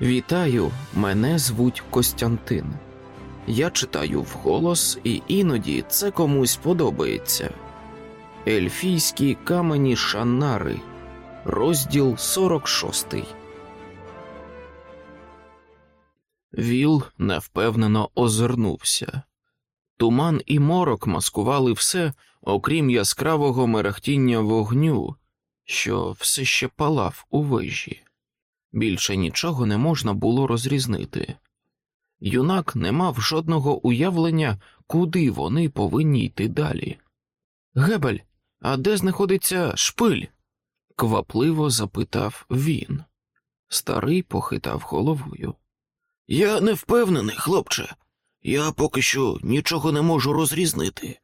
Вітаю, мене звуть Костянтин. Я читаю вголос, і іноді це комусь подобається. Ельфійські камені Шанари, розділ 46. Віл невпевнено озирнувся. Туман і морок маскували все, окрім яскравого мерехтіння вогню, що все ще палав у вежі. Більше нічого не можна було розрізнити. Юнак не мав жодного уявлення, куди вони повинні йти далі. Гебель, а де знаходиться шпиль? квапливо запитав він. Старий похитав головою. Я не впевнений, хлопче. Я поки що нічого не можу розрізнити.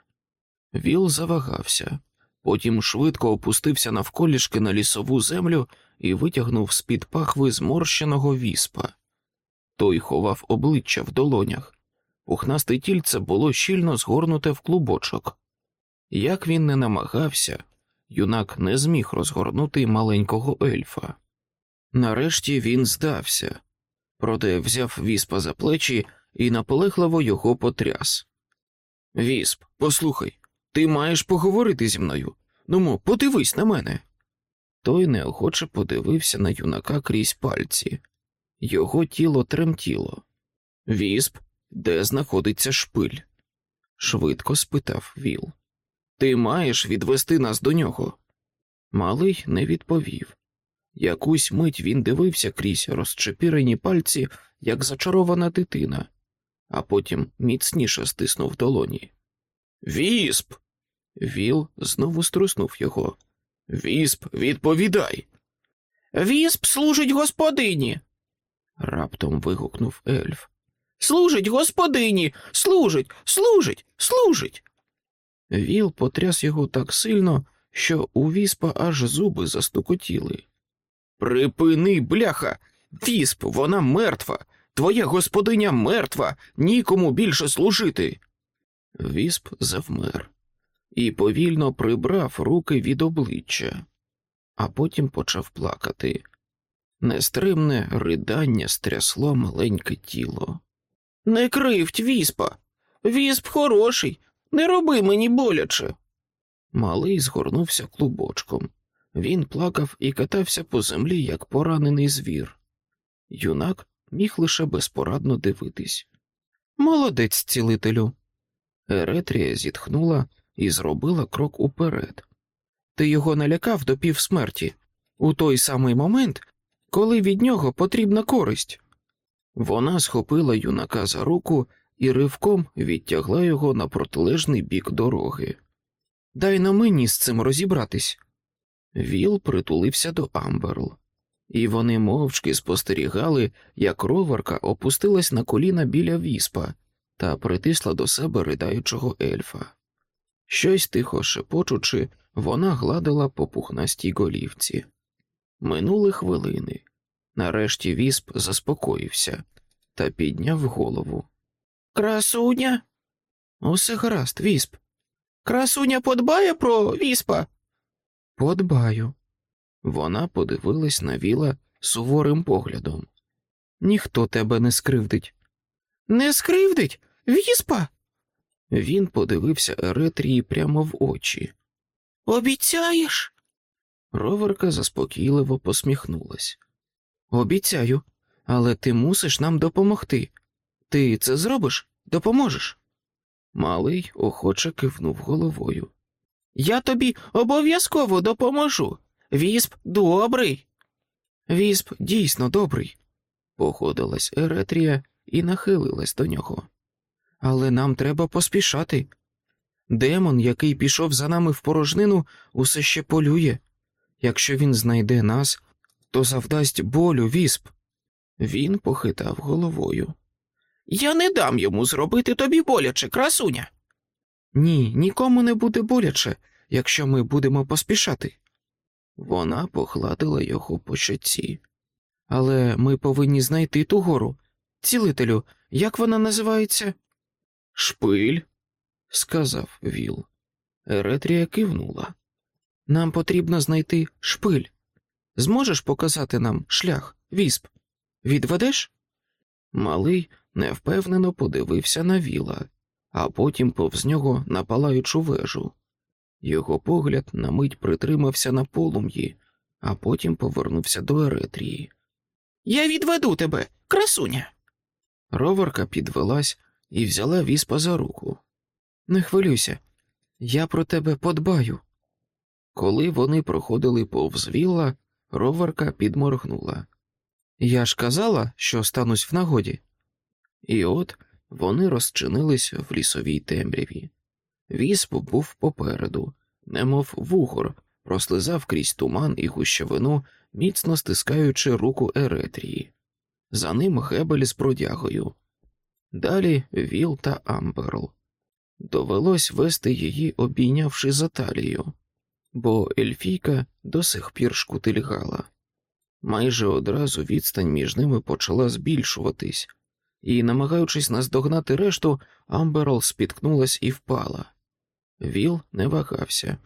Віл завагався, потім швидко опустився навколішки на лісову землю і витягнув з під пахви зморщеного віспа. Той ховав обличчя в долонях. Пухнасте тільце було щільно згорнуте в клубочок. Як він не намагався, юнак не зміг розгорнути маленького ельфа. Нарешті він здався, проте взяв віспа за плечі і наполегливо його потряс. Вісп, послухай, ти маєш поговорити зі мною. Нумо, подивись на мене. Той неохоче подивився на юнака крізь пальці. Його тіло тремтіло. Вісп, де знаходиться шпиль? швидко спитав Віл. Ти маєш відвести нас до нього. Малий не відповів. Якусь мить він дивився крізь розчепірені пальці, як зачарована дитина, а потім міцніше стиснув долоні. Вісп. Віл знову струснув його. Вісп, відповідай. Вісп служить господині. раптом вигукнув ельф. Служить господині, служить, служить, служить. Віл потряс його так сильно, що у віспа аж зуби застукотіли. Припини, бляха, вісп, вона мертва. Твоя господиня мертва, нікому більше служити. Вісп завмер і повільно прибрав руки від обличчя, а потім почав плакати. Нестримне ридання стрясло маленьке тіло. Не кривдь віспа. Вісп хороший, не роби мені боляче. Малий згорнувся клубочком. Він плакав і катався по землі, як поранений звір. Юнак міг лише безпорадно дивитись. Молодець, цілителю. Еретрія зітхнула і зробила крок уперед. Ти його налякав до півсмерті у той самий момент, коли від нього потрібна користь. Вона схопила юнака за руку і ривком відтягла його на протилежний бік дороги. Дай но мені з цим розібратись. Віл притулився до Амберл, і вони мовчки спостерігали, як роварка опустилась на коліна біля віспа та притисла до себе ридаючого ельфа. Щось тихо шепочучи, вона гладила по пухнастій голівці. Минули хвилини. Нарешті вісп заспокоївся та підняв голову. Красуня? Усе гаразд, вісп. Красуня подбає про віспа. Подбаю. Вона подивилась на віла суворим поглядом. Ніхто тебе не скривдить. Не скривдить? Віспа? Він подивився Еретрії прямо в очі. Обіцяєш? Роверка заспокійливо посміхнулась. Обіцяю, але ти мусиш нам допомогти. Ти це зробиш? Допоможеш? Малий охоче кивнув головою. Я тобі обов'язково допоможу. Вісп добрий. Вісп дійсно добрий, погодилась Еретрія і нахилилась до нього. Але нам треба поспішати. Демон, який пішов за нами в порожнину, усе ще полює. Якщо він знайде нас, то завдасть болю вісп. Він похитав головою. Я не дам йому зробити тобі боляче, красуня. Ні, нікому не буде боляче, якщо ми будемо поспішати. Вона погладила його по щоці. Але ми повинні знайти ту гору. Цілителю, як вона називається? Шпиль, сказав Віл. Еретрія кивнула. Нам потрібно знайти шпиль. Зможеш показати нам шлях, вісп? Відведеш? Малий невпевнено подивився на віла, а потім повз нього на палаючу вежу. Його погляд на мить притримався на полум'ї, а потім повернувся до Еретрії. Я відведу тебе, красуня. Роварка підвелась і взяла віспа за руку. Не хвилюйся, я про тебе подбаю. Коли вони проходили повз вілла, роварка підморгнула. Я ж казала, що станусь в нагоді. І от вони розчинились в лісовій темряві. Вісп був попереду, немов вугор, прослизав крізь туман і гущавину, міцно стискаючи руку Еретрії. За ним гебель з бродягою. Далі Віл та Амберл. Довелось вести її, обійнявши за талію, бо Ельфійка до сих пір шкутильгала. Майже одразу відстань між ними почала збільшуватись, і, намагаючись наздогнати решту, Амберл спіткнулась і впала. Віл не вагався,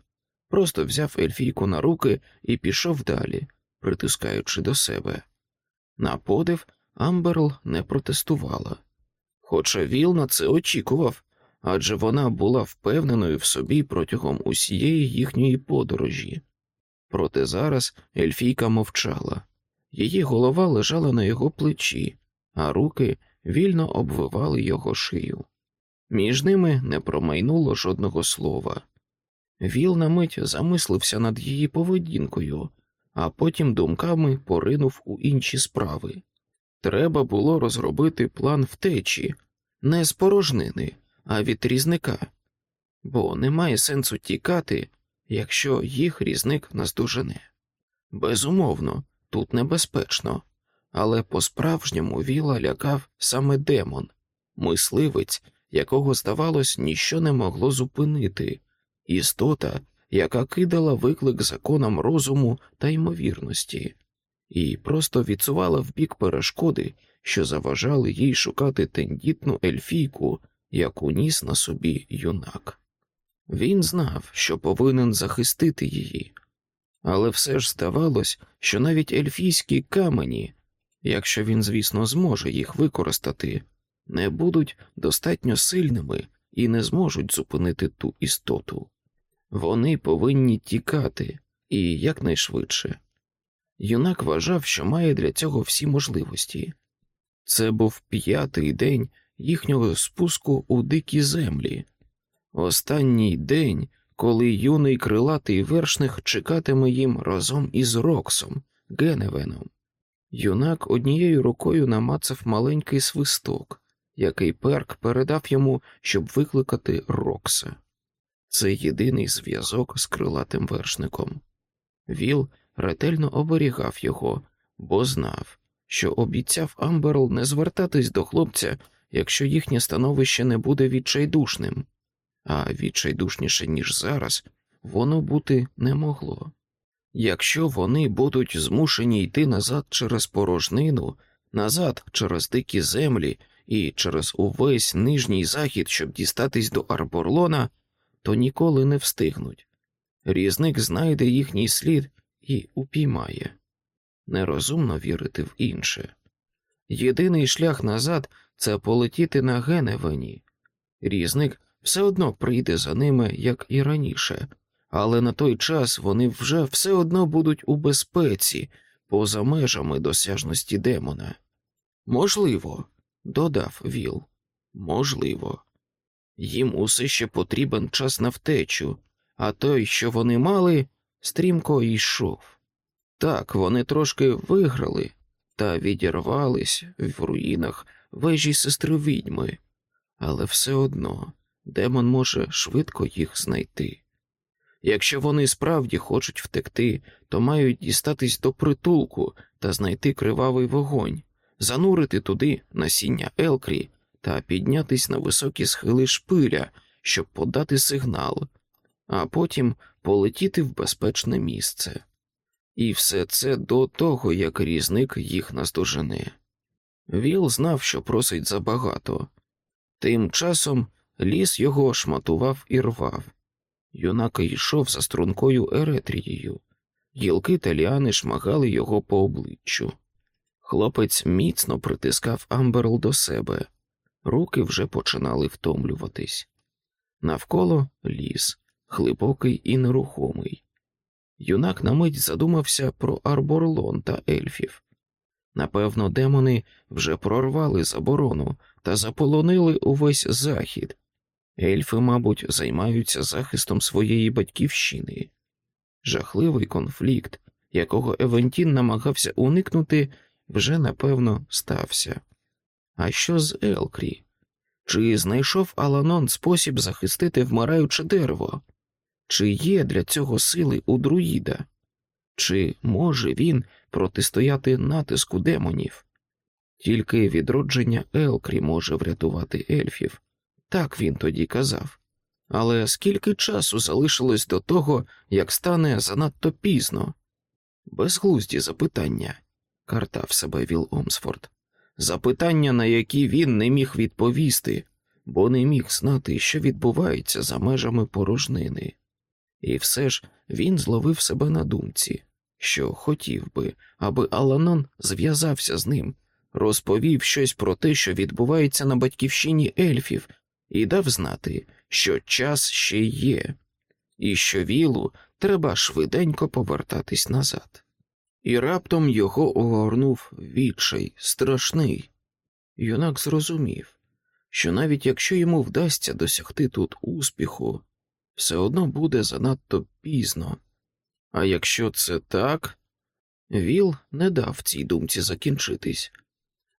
просто взяв Ельфійку на руки і пішов далі, притискаючи до себе. На подив Амберл не протестувала, хоча Віл на це очікував, адже вона була впевненою в собі протягом усієї їхньої подорожі. Проте зараз Ельфійка мовчала, її голова лежала на його плечі, а руки вільно обвивали його шию. Між ними не промайнуло жодного слова. Віл на мить замислився над її поведінкою, а потім думками поринув у інші справи. Треба було розробити план втечі, не з порожнини, а від різника, бо немає сенсу тікати, якщо їх різник наздожене. Безумовно, тут небезпечно, але по-справжньому віла лякав саме демон, мисливець, якого, здавалось, ніщо не могло зупинити, істота, яка кидала виклик законам розуму та ймовірності, і просто відсувала в бік перешкоди, що заважали їй шукати тендітну ельфійку, яку ніс на собі юнак. Він знав, що повинен захистити її, але все ж здавалось, що навіть ельфійські камені, якщо він, звісно, зможе їх використати, не будуть достатньо сильними і не зможуть зупинити ту істоту. Вони повинні тікати і якнайшвидше. Юнак вважав, що має для цього всі можливості. Це був п'ятий день їхнього спуску у дикі землі, останній день, коли юний крилатий вершник чекатиме їм разом із Роксом, Геневеном. Юнак однією рукою намацав маленький свисток, який перк передав йому, щоб викликати Рокса. Це єдиний зв'язок з крилатим вершником. Віл ретельно оберігав його, бо знав, що обіцяв Амберл не звертатись до хлопця, якщо їхнє становище не буде відчайдушним, а відчайдушніше, ніж зараз, воно бути не могло. Якщо вони будуть змушені йти назад через порожнину, назад через дикі землі і через увесь нижній захід, щоб дістатись до Арборлона, то ніколи не встигнуть. Різник знайде їхній слід і упіймає. Нерозумно вірити в інше. Єдиний шлях назад це полетіти на Геневені. Різник все одно прийде за ними, як і раніше, але на той час вони вже все одно будуть у безпеці, поза межами досяжності демона. Можливо, додав Віл, можливо. Їм усе ще потрібен час на втечу, а той, що вони мали, стрімко йшов. Так, вони трошки виграли та відірвались в руїнах вежі сестри відьми, але все одно демон може швидко їх знайти. Якщо вони справді хочуть втекти, то мають дістатись до притулку та знайти кривавий вогонь, занурити туди насіння Елкрі та піднятись на високі схили шпиля, щоб подати сигнал, а потім полетіти в безпечне місце. І все це до того, як різник їх наздожене. Віл знав, що просить забагато. Тим часом ліс його шматував і рвав. Юнак йшов за стрункою Еретрією, гілки та ліани шмагали його по обличчю. Хлопець міцно притискав Амберл до себе, руки вже починали втомлюватись. Навколо ліс, глибокий і нерухомий. Юнак на мить задумався про Арборлон та ельфів. Напевно, демони вже прорвали заборону та заполонили увесь захід. Ельфи, мабуть, займаються захистом своєї батьківщини. Жахливий конфлікт, якого Евентін намагався уникнути, вже напевно стався. А що з Елкрі? Чи знайшов Аланон спосіб захистити вмираюче дерево? Чи є для цього сили у друїда? Чи може він протистояти натиску демонів? Тільки відродження Елкрі може врятувати ельфів, так він тоді казав. Але скільки часу залишилось до того, як стане занадто пізно? Безглузді запитання, картав себе Віл Омсфорд, запитання, на які він не міг відповісти, бо не міг знати, що відбувається за межами порожнини. І все ж він зловив себе на думці, що хотів би, аби Аланон зв'язався з ним, розповів щось про те, що відбувається на батьківщині ельфів, і дав знати, що час ще є, і що вілу треба швиденько повертатись назад. І раптом його огорнув відчай страшний. Юнак зрозумів, що навіть якщо йому вдасться досягти тут успіху, все одно буде занадто пізно. А якщо це так, Віл не дав цій думці закінчитись,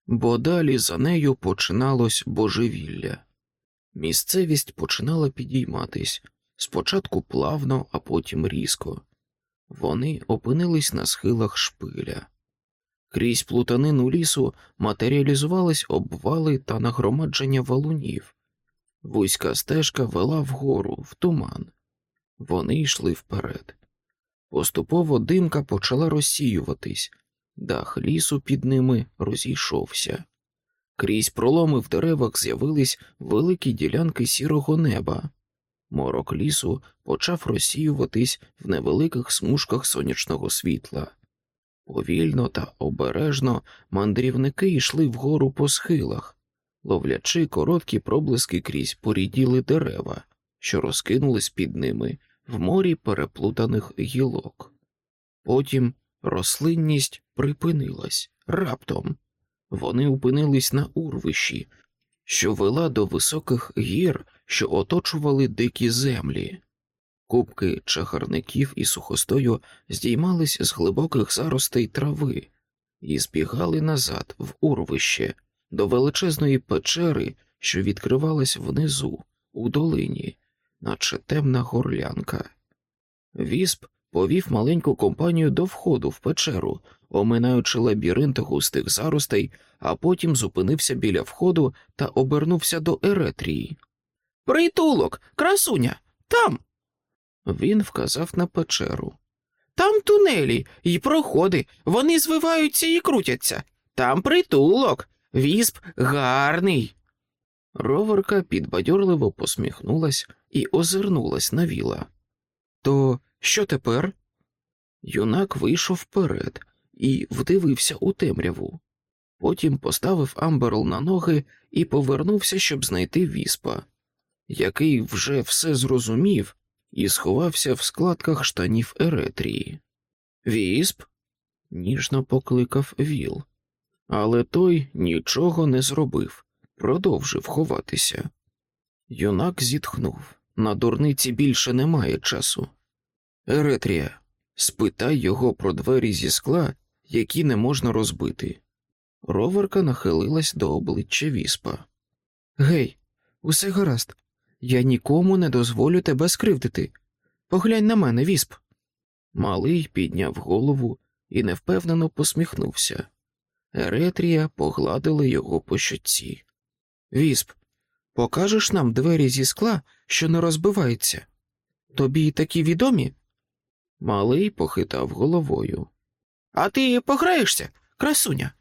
бо далі за нею починалось божевілля. Місцевість починала підійматись спочатку плавно, а потім різко. Вони опинились на схилах шпиля. Крізь плутанину лісу матеріалізувались обвали та нагромадження валунів. Вузька стежка вела вгору, в туман. Вони йшли вперед. Поступово димка почала розсіюватись, дах лісу під ними розійшовся. Крізь проломи в деревах з'явились великі ділянки сірого неба. Морок лісу почав розсіюватись в невеликих смужках сонячного світла. Повільно та обережно мандрівники йшли вгору по схилах, ловлячи короткі проблиски крізь поріділи дерева, що розкинулись під ними в морі переплутаних гілок. Потім рослинність припинилась раптом. Вони опинились на урвищі, що вела до високих гір, що оточували дикі землі. Кубки чагарників і сухостою здіймались з глибоких заростей трави і збігали назад в урвище до величезної печери, що відкривалась внизу, у долині, наче темна горлянка. Вісп повів маленьку компанію до входу в печеру, оминаючи лабіринт густих заростей, а потім зупинився біля входу та обернувся до Еретрії. Притулок, красуня, там. Він вказав на печеру. Там тунелі і проходи, вони звиваються і крутяться. Там притулок, вісп гарний. Роверка підбадьорливо посміхнулась і озирнулась на віла. То що тепер? Юнак вийшов вперед і вдивився у темряву. Потім поставив Амберл на ноги і повернувся, щоб знайти віспа, який вже все зрозумів і сховався в складках штанів Еретрії. Вісп? ніжно покликав Віл, але той нічого не зробив, продовжив ховатися. Юнак зітхнув на дурниці більше немає часу. Еретрія, спитай його про двері зі скла, які не можна розбити. Роверка нахилилась до обличчя віспа. Гей, усе гаразд. Я нікому не дозволю тебе скривдити. Поглянь на мене, вісп. Малий підняв голову і невпевнено посміхнувся. Еретрія погладила його по щоці. Вісп, покажеш нам двері зі скла, що не розбиваються? Тобі й такі відомі? Малий похитав головою. А ти пограєшся, красуня?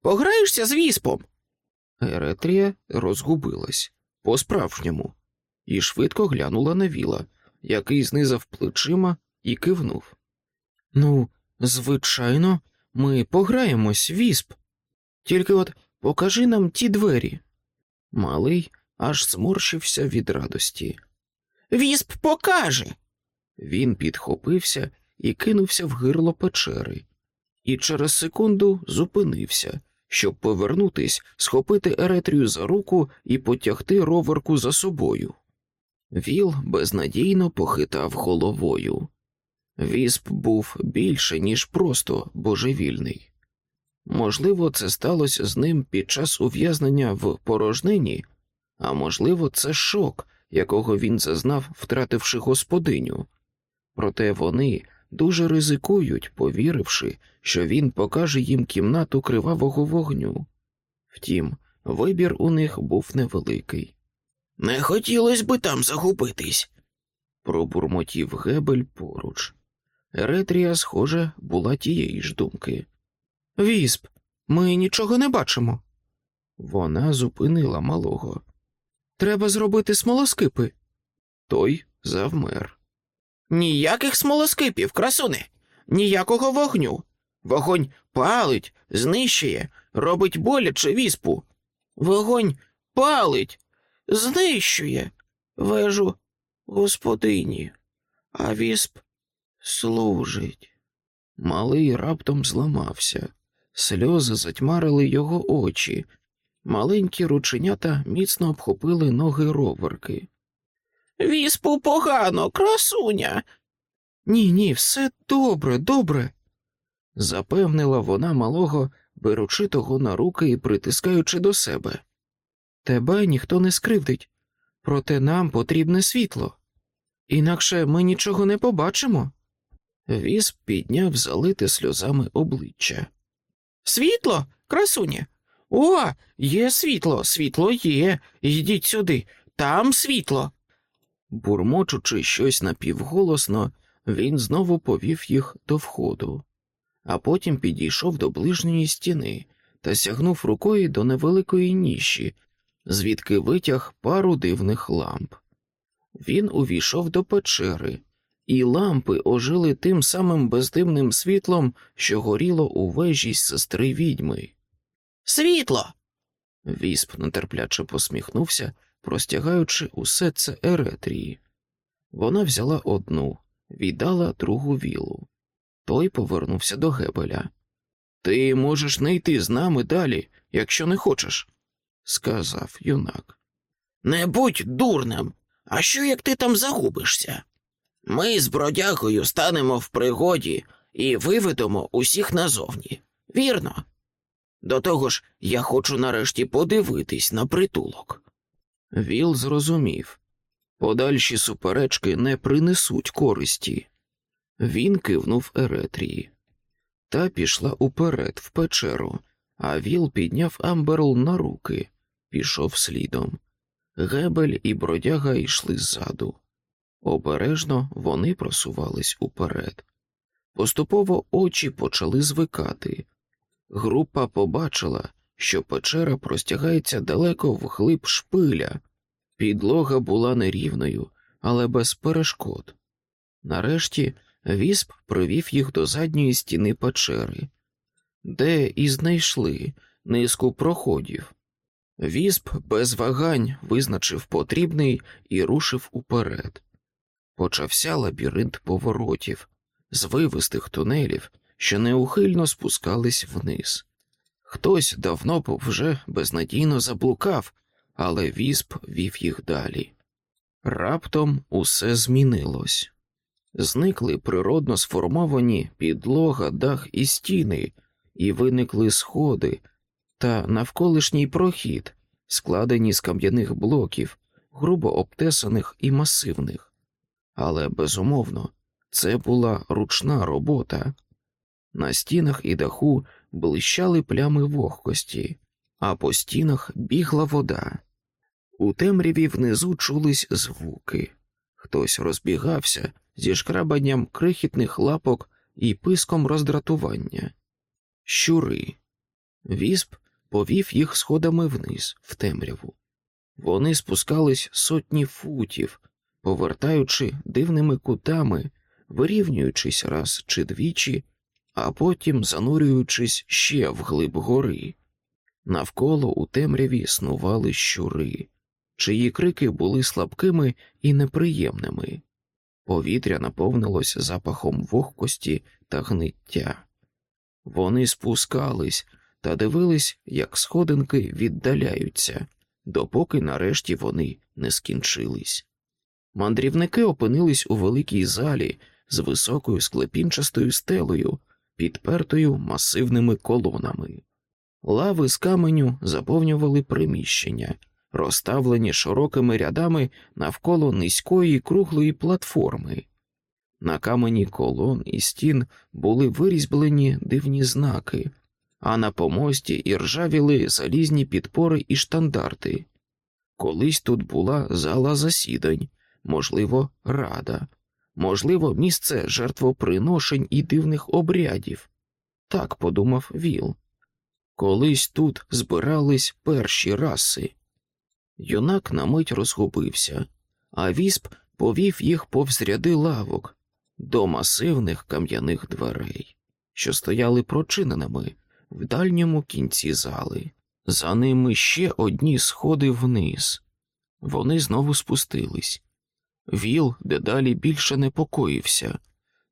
Пограєшся з віспом? Еретрія розгубилась по справжньому і швидко глянула на віла, який знизав плечима і кивнув. Ну, звичайно, ми пограємось, вісп. Тільки от покажи нам ті двері. Малий аж зморщився від радості. Вісп покаже. Він підхопився і кинувся в гирло печери, і через секунду зупинився, щоб повернутись, схопити Еретрію за руку і потягти роверку за собою. Віл безнадійно похитав головою. Вісп був більше, ніж просто божевільний. Можливо, це сталося з ним під час ув'язнення в порожнині, а можливо, це шок, якого він зазнав, втративши господиню. Проте вони дуже ризикують, повіривши, що він покаже їм кімнату кривавого вогню. Втім, вибір у них був невеликий. Не хотілося би там загубитись. Пробурмотів гебель поруч. Еретрія, схоже, була тієї ж думки. Вісп, ми нічого не бачимо. Вона зупинила малого. Треба зробити смолоскипи. Той завмер. Ніяких смолоскипів, красуне, ніякого вогню. Вогонь палить, знищує, робить боляче віспу. Вогонь палить, знищує вежу господині, а вісп служить. Малий раптом зламався, сльози затьмарили його очі, маленькі рученята міцно обхопили ноги роверки. Віспу погано, красуня. Ні, ні, все добре, добре, запевнила вона малого, беручи того на руки і притискаючи до себе. Тебе ніхто не скривдить, проте нам потрібне світло. Інакше ми нічого не побачимо. Віз підняв залите сльозами обличчя. Світло, красуня. О, є світло, світло є. Йдіть сюди, там світло. Бурмочучи щось напівголосно, він знову повів їх до входу, а потім підійшов до ближньої стіни та сягнув рукою до невеликої ніші, звідки витяг пару дивних ламп. Він увійшов до печери, і лампи ожили тим самим бездимним світлом, що горіло у вежі сестри відьми. Світло. Вісп нетерпляче посміхнувся, простягаючи усе це Еретрії. Вона взяла одну, віддала другу вілу. Той повернувся до Гебеля. Ти можеш не йти з нами далі, якщо не хочеш, сказав юнак. Не будь дурним. А що як ти там загубишся? Ми з бродягою станемо в пригоді і виведемо усіх назовні. Вірно. До того ж, я хочу нарешті подивитись на притулок. Віл зрозумів подальші суперечки не принесуть користі. Він кивнув Еретрії. Та пішла уперед в печеру, а Віл підняв Амберл на руки, пішов слідом. Гебель і бродяга йшли ззаду. Обережно вони просувались уперед. Поступово очі почали звикати. Група побачила, що печера простягається далеко вглиб шпиля. Підлога була нерівною, але без перешкод. Нарешті вісп привів їх до задньої стіни печери, де і знайшли низку проходів. Вісп без вагань визначив потрібний і рушив уперед. Почався лабіринт поворотів, звивистих тунелів, що неухильно спускались вниз. Хтось давно вже безнадійно заблукав, але вісп вів їх далі. Раптом усе змінилось. Зникли природно сформовані підлога, дах і стіни, і виникли сходи та навколишній прохід, складені з кам'яних блоків, грубо обтесаних і масивних. Але, безумовно, це була ручна робота. На стінах і даху блищали плями вогкості, а по стінах бігла вода. У темряві внизу чулись звуки. Хтось розбігався зі шкрабанням крихітних лапок і писком роздратування. Щури. Вісп повів їх сходами вниз, в темряву. Вони спускались сотні футів, повертаючи дивними кутами, вирівнюючись раз чи двічі, а потім занурюючись ще вглиб гори. Навколо у темряві снували щури, чиї крики були слабкими і неприємними. Повітря наповнилось запахом вогкості та гниття. Вони спускались та дивились, як сходинки віддаляються, допоки нарешті вони не скінчились. Мандрівники опинились у великій залі з високою склепінчастою стелею, підпертою масивними колонами. Лави з каменю заповнювали приміщення, розставлені широкими рядами навколо низької круглої платформи. На камені колон і стін були вирізблені дивні знаки, а на помості іржавіли залізні підпори і штандарти. Колись тут була зала засідань, можливо, рада, можливо, місце жертвоприношень і дивних обрядів. Так подумав Віл. Колись тут збирались перші раси. Юнак на мить розгубився, а вісп повів їх повз ряди лавок до масивних кам'яних дверей, що стояли прочиненими в дальньому кінці зали. За ними ще одні сходи вниз. Вони знову спустились. Віл дедалі більше непокоївся.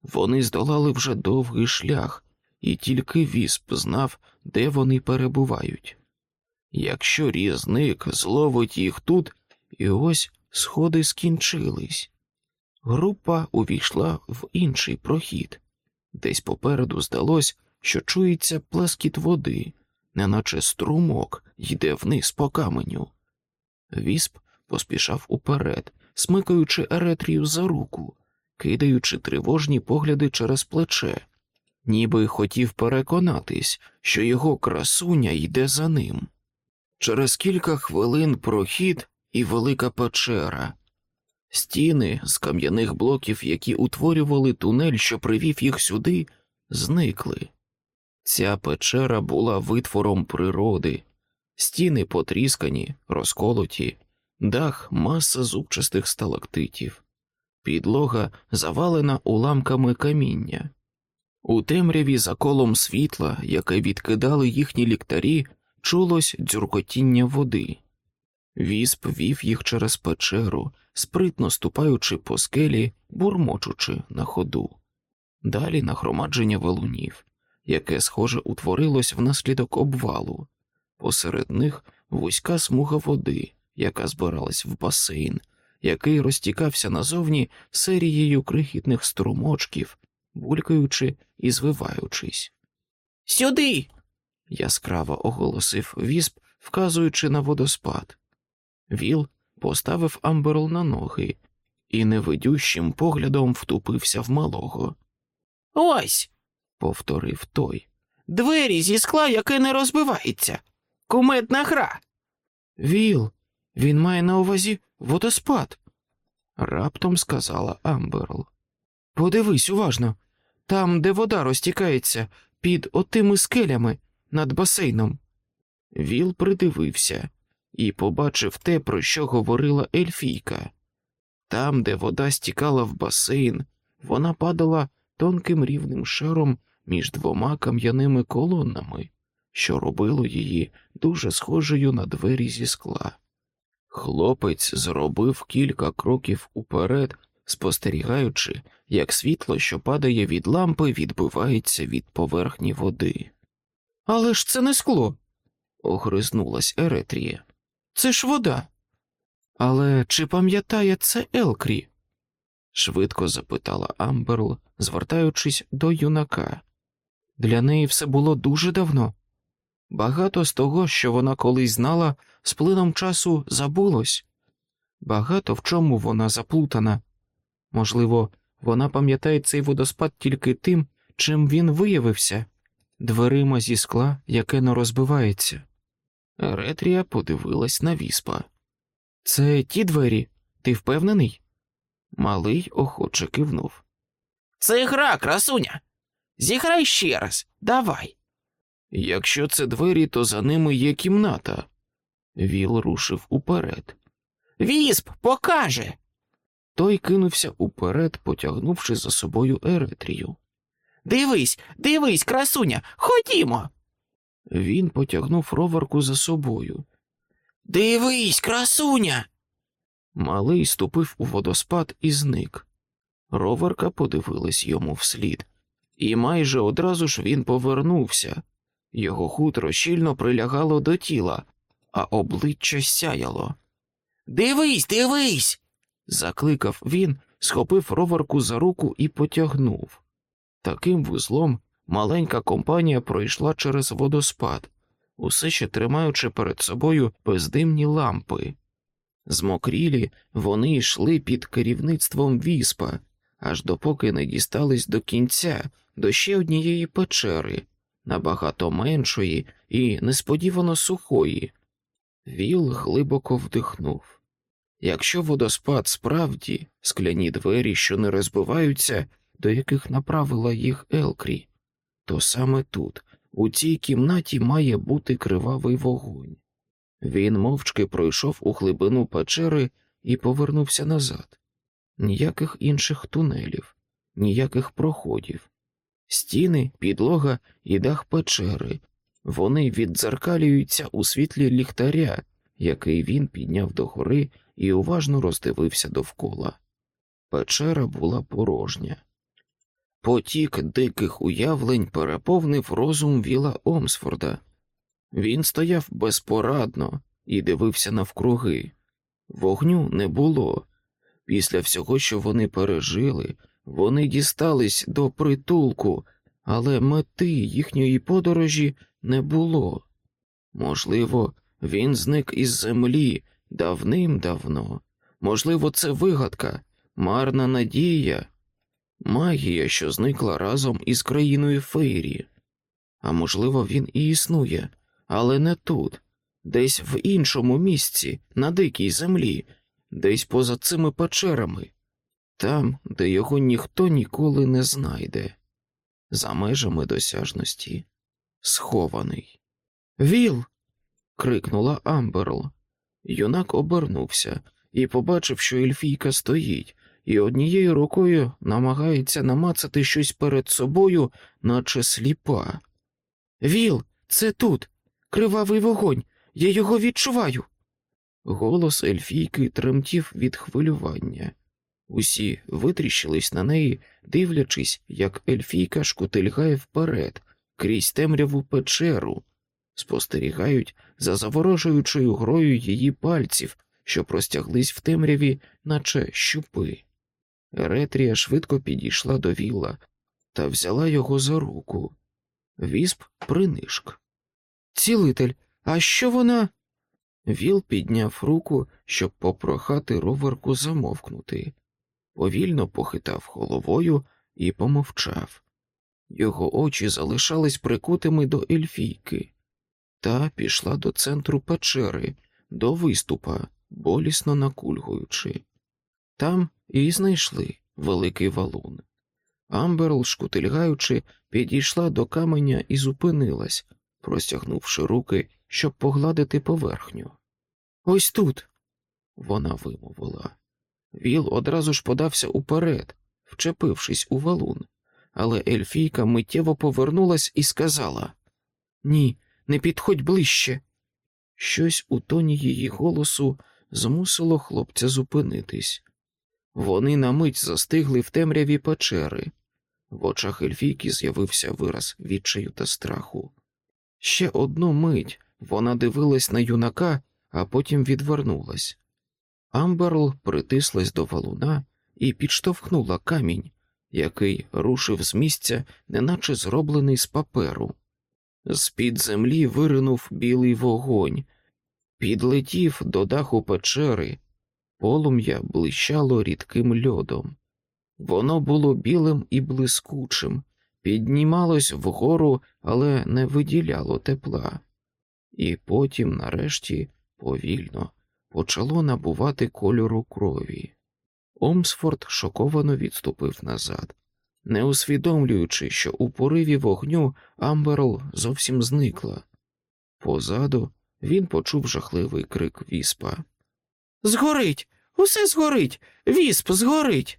Вони здолали вже довгий шлях, і тільки вісп знав, де вони перебувають. Якщо різник зловить їх тут, і ось сходи скінчились. Група увійшла в інший прохід. Десь попереду здалось, що чується плескіт води, неначе струмок йде вниз по каменю. Вісп поспішав уперед, смикаючи Еретрію за руку, кидаючи тривожні погляди через плече, ніби хотів переконатись, що його красуня йде за ним. Через кілька хвилин прохід і велика печера. Стіни з кам'яних блоків, які утворювали тунель, що привів їх сюди, зникли. Ця печера була витвором природи, стіни потріскані, розколоті, дах маса зубчастих сталактитів, підлога завалена уламками каміння. У темряві за колом світла, яке відкидали їхні ліктарі, чулось дзюркотіння води. Вісп вів їх через печеру, спритно ступаючи по скелі, бурмочучи на ходу. Далі нагромадження валунів, яке, схоже, утворилось внаслідок обвалу, посеред них вузька смуга води, яка збиралась в басейн, який розтікався назовні серією крихітних струмочків, булькаючи і звиваючись. Сюди. яскраво оголосив вісп, вказуючи на водоспад. Віл поставив Амберл на ноги і невидющим поглядом втупився в малого. Ось. Повторив той. Двері зі скла, яке не розбивається. Кумедна гра. Віл, він має на увазі водоспад, раптом сказала Амберл. Подивись уважно, там, де вода розтікається, під отими скелями над басейном. Віл придивився і побачив те, про що говорила Ельфійка. Там, де вода стікала в басейн, вона падала тонким рівним шаром між двома кам'яними колонами, що робило її дуже схожою на двері зі скла. Хлопець зробив кілька кроків уперед, спостерігаючи, як світло, що падає від лампи, відбивається від поверхні води. Але ж це не скло, огризнулась Еретрія. Це ж вода. Але чи пам'ятає це Елкрі? швидко запитала Амберл, звертаючись до юнака. Для неї все було дуже давно. Багато з того, що вона колись знала, з плином часу забулось. Багато в чому вона заплутана. Можливо, вона пам'ятає цей водоспад тільки тим, чим він виявився дверима зі скла, яке не розбивається. Ретрія подивилась на віспа. Це ті двері, ти впевнений? Малий охоче кивнув. Це гра, красуня. Зіграй ще раз, давай. Якщо це двері, то за ними є кімната. Віл рушив уперед. Вісп покаже. Той кинувся уперед, потягнувши за собою Еретрію. Дивись, дивись, красуня, ходімо. Він потягнув роверку за собою. Дивись, красуня. Малий ступив у водоспад і зник. Роверка подивилась йому вслід, і майже одразу ж він повернувся. Його хутро щільно прилягало до тіла, а обличчя сяяло. Дивись, дивись. Закликав він, схопив роверку за руку і потягнув. Таким вузлом маленька компанія пройшла через водоспад, усе ще тримаючи перед собою бездимні лампи. Змокрілі вони йшли під керівництвом віспа, аж допоки не дістались до кінця, до ще однієї печери, набагато меншої і несподівано сухої. Віл глибоко вдихнув. Якщо водоспад справді скляні двері, що не розбиваються, до яких направила їх Елкрі, то саме тут, у цій кімнаті, має бути кривавий вогонь. Він мовчки пройшов у глибину печери і повернувся назад. Ніяких інших тунелів, ніяких проходів. Стіни, підлога і дах печери. Вони віддзеркалюються у світлі ліхтаря, який він підняв догори і уважно роздивився довкола. Печера була порожня. Потік диких уявлень переповнив розум Віла Омсфорда. Він стояв безпорадно і дивився навкруги. Вогню не було. Після всього, що вони пережили, вони дістались до притулку, але мети їхньої подорожі не було. Можливо, він зник із землі давним-давно. Можливо, це вигадка, марна надія, магія, що зникла разом із країною Фейрі. А можливо, він і існує, але не тут, десь в іншому місці, на дикій землі, десь поза цими печерами, там, де його ніхто ніколи не знайде, за межами досяжності, схований. Віл. крикнула Амберл. Юнак обернувся і побачив, що Ельфійка стоїть, і однією рукою намагається намацати щось перед собою, наче сліпа. Віл, це тут, кривавий вогонь, я його відчуваю. Голос Ельфійки тремтів від хвилювання. Усі витріщились на неї, дивлячись, як Ельфійка шкутильгає вперед, крізь темряву печеру, спостерігають за заворожуючою грою її пальців, що простяглись в темряві, наче щупи. Еретрія швидко підійшла до віла та взяла його за руку. Вісп принишк. Цілитель, а що вона? Віл підняв руку, щоб попрохати роверку замовкнути, повільно похитав головою і помовчав. Його очі залишались прикутими до ельфійки, та пішла до центру печери, до виступа, болісно накульгуючи. Там і знайшли великий валун. Амберл, шкутильгаючи, підійшла до каменя і зупинилась, простягнувши руки, щоб погладити поверхню. Ось тут, вона вимовила. Віл одразу ж подався уперед, вчепившись у валун, але Ельфійка миттєво повернулась і сказала Ні, не підходь ближче. Щось у тоні її голосу змусило хлопця зупинитись. Вони на мить застигли в темряві печери. В очах Ельфійки з'явився вираз відчаю та страху. Ще одну мить вона дивилась на юнака, а потім відвернулась. Амберл притислась до валуна і підштовхнула камінь, який рушив з місця, неначе зроблений з паперу. З під землі виринув білий вогонь, підлетів до даху печери, полум'я блищало рідким льодом. Воно було білим і блискучим, піднімалось вгору, але не виділяло тепла, і потім, нарешті, повільно почало набувати кольору крові. Омсфорд шоковано відступив назад, не усвідомлюючи, що у пориві вогню Амберл зовсім зникла. Позаду він почув жахливий крик віспа. Згорить, усе згорить, вісп згорить.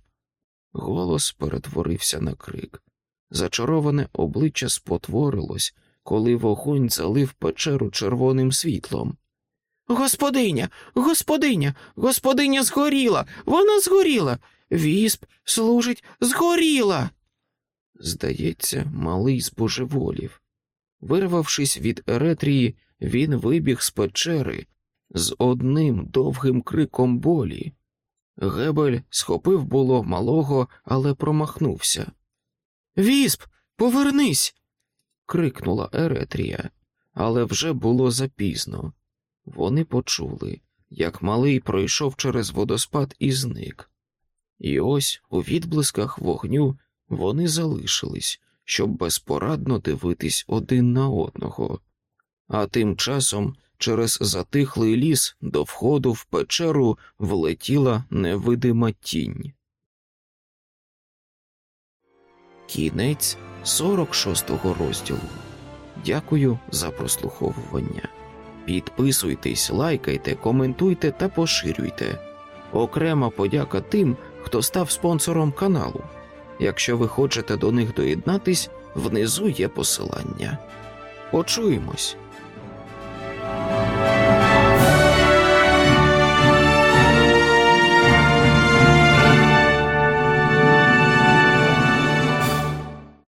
Голос перетворився на крик. Зачароване обличчя спотворилось, коли вогонь залив печеру червоним світлом. Господиня, господиня, господиня згоріла, вона згоріла. Вісп служить, згоріла. Здається, малий збожеволів. Вирвавшись від Еретрії, він вибіг з печери з одним довгим криком болі. Гебель схопив було малого, але промахнувся. Вісп, повернись. крикнула Еретрія, але вже було запізно. Вони почули, як малий пройшов через водоспад і зник. І ось у відблисках вогню вони залишились, щоб безпорадно дивитись один на одного. А тим часом через затихлий ліс до входу в печеру влетіла невидима тінь. Кінець 46-го розділу. Дякую за прослуховування. Підписуйтесь, лайкайте, коментуйте та поширюйте. Окрема подяка тим, хто став спонсором каналу. Якщо ви хочете до них доєднатись, внизу є посилання. Почуємось.